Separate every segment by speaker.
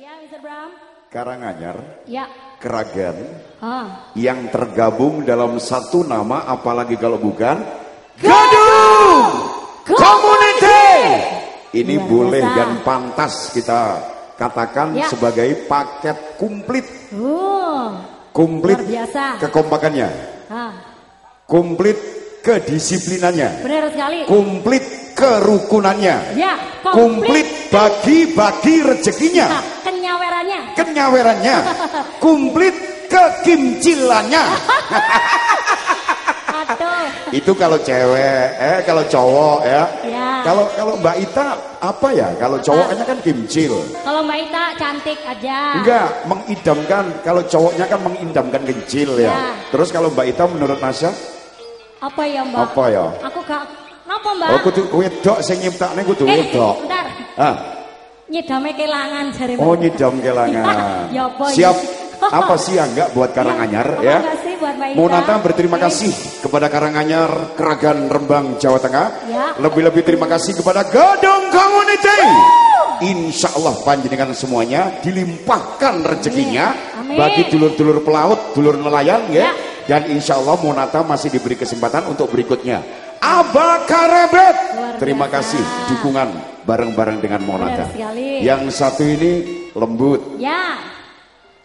Speaker 1: Iya, Mr. Bram.
Speaker 2: Karanganyar,
Speaker 1: Ya.
Speaker 2: Keragan,
Speaker 1: Ah.
Speaker 2: yang tergabung dalam satu nama apalagi kalau bukan Gadung Community. Ini
Speaker 1: Luar
Speaker 2: boleh
Speaker 1: biasa.
Speaker 2: dan pantas kita katakan
Speaker 1: Ya.
Speaker 2: sebagai paket komplit.
Speaker 1: Uh.
Speaker 2: Komplit
Speaker 1: Luar biasa.
Speaker 2: kekompakannya,
Speaker 1: Ah.
Speaker 2: komplit kedisiplinannya,
Speaker 1: Benar sekali.
Speaker 2: komplit kerukunannya,
Speaker 1: Ya,
Speaker 2: komplit bagi-bagi rezekinya.
Speaker 1: Nah, kenyawerannya.
Speaker 2: kenyawerannya, komplit kekimcilannya. Itu kalau cewek, eh kalau cowok ya.
Speaker 1: Ya.
Speaker 2: Kalau kalau Mbak Ita apa ya? Kalau cowoknya kan kimcil.
Speaker 1: Kalau Mbak Ita cantik aja.
Speaker 2: Enggak, mengidamkan. Kalau cowoknya kan mengidamkan kencil ya.
Speaker 1: Ya.
Speaker 2: Terus kalau Mbak Ita menurut Nasya
Speaker 1: Apa ya, Mbak?
Speaker 2: apa ya?
Speaker 1: Aku gak Napa, Mbak?
Speaker 2: Oh kudu wedok sing nyiptakne kudu
Speaker 1: eh,
Speaker 2: wedok.
Speaker 1: bentar.
Speaker 2: Ah,
Speaker 1: Nyidame kelangan jari
Speaker 2: oh nyidam kelangan.
Speaker 1: Ya apa?
Speaker 2: Siap. Apa sih enggak buat Karanganyar ya?
Speaker 1: Terima kasih buat Mbak Ita.
Speaker 2: Monata berterima kasih kepada Karanganyar, Keragan Rembang, Jawa Tengah.
Speaker 1: Ya.
Speaker 2: Lebih-lebih terima kasih kepada Gadong Community. Insya Allah panjenengan semuanya dilimpahkan rezekinya
Speaker 1: Amin.
Speaker 2: bagi dulur-dulur pelaut, dulur nelayan ya.
Speaker 1: Ya.
Speaker 2: Dan insya Allah Monata masih diberi kesempatan untuk berikutnya. Aba Karebet. Terima kasih dukungan bareng-bareng dengan Monata. Yang satu ini lembut.
Speaker 1: Ya,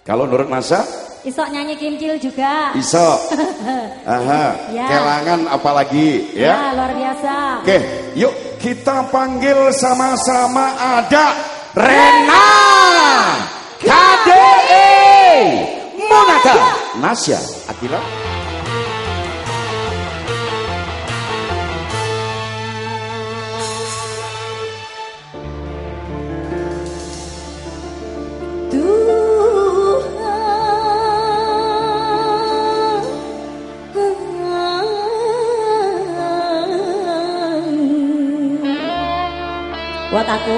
Speaker 2: Kalau menurut Nasa
Speaker 1: isok nyanyi kimcil juga.
Speaker 2: Iso. Aha.
Speaker 1: Ya.
Speaker 2: Kelangan apalagi
Speaker 1: Ya,
Speaker 2: ya.
Speaker 1: luar biasa.
Speaker 2: Oke, yuk kita panggil sama-sama ada Rena KDE Monata Nasya Akila
Speaker 1: Buat aku.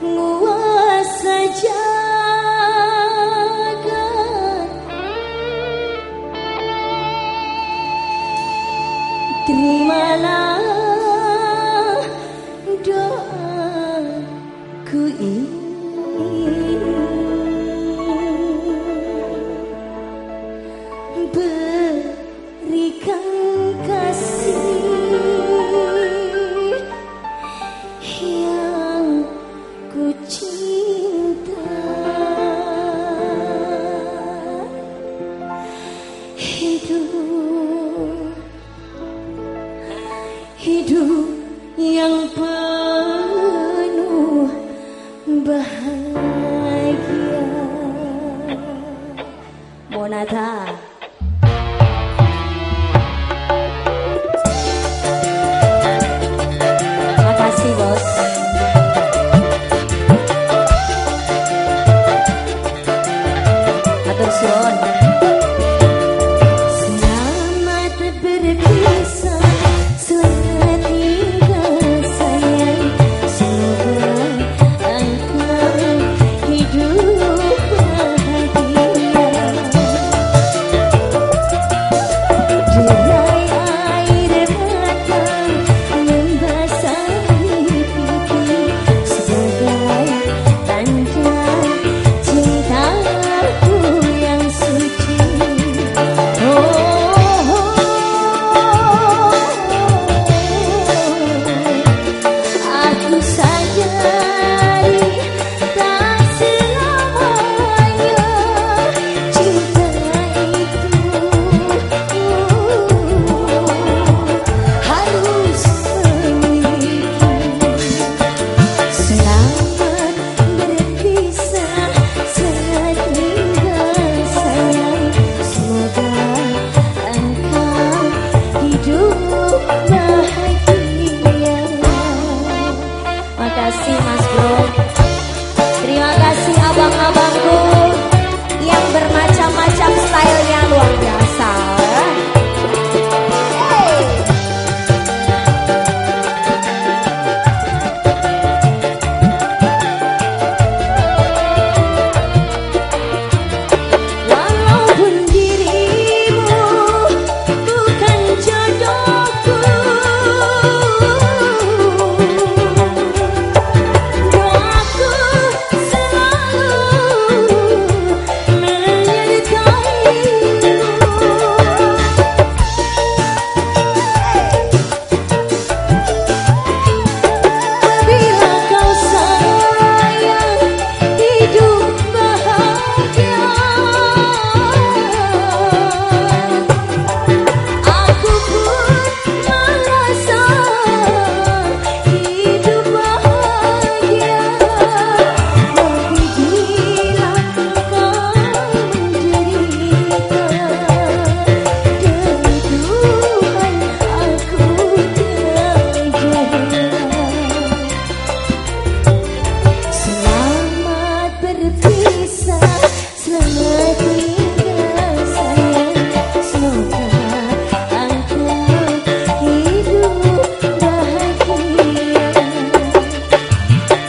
Speaker 3: Penguasa jagat Terimalah doaku ini bahagia
Speaker 1: Monata.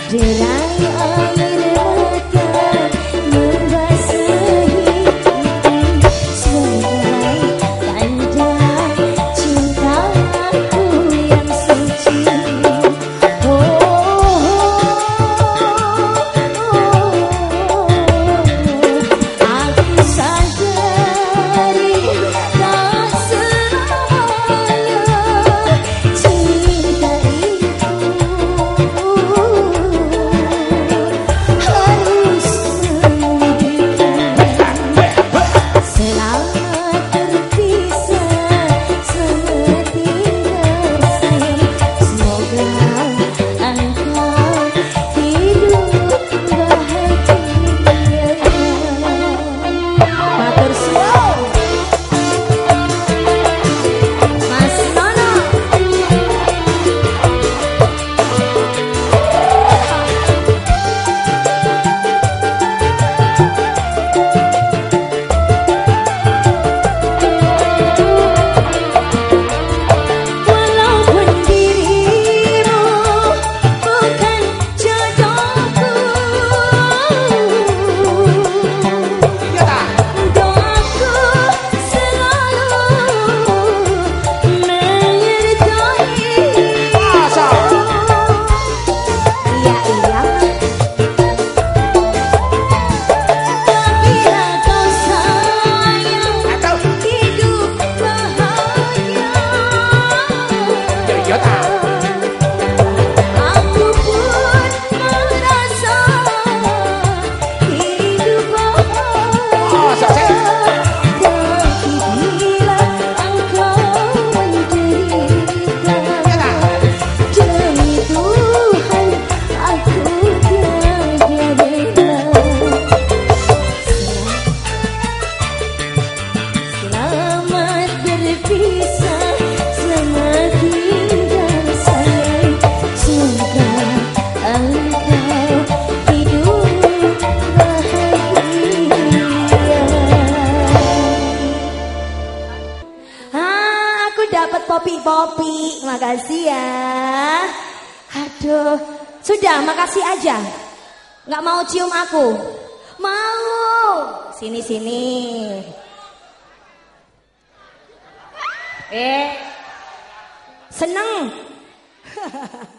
Speaker 1: Did I Aduh, sudah makasih aja. Nggak mau cium aku? Mau. Sini sini. Eh, seneng.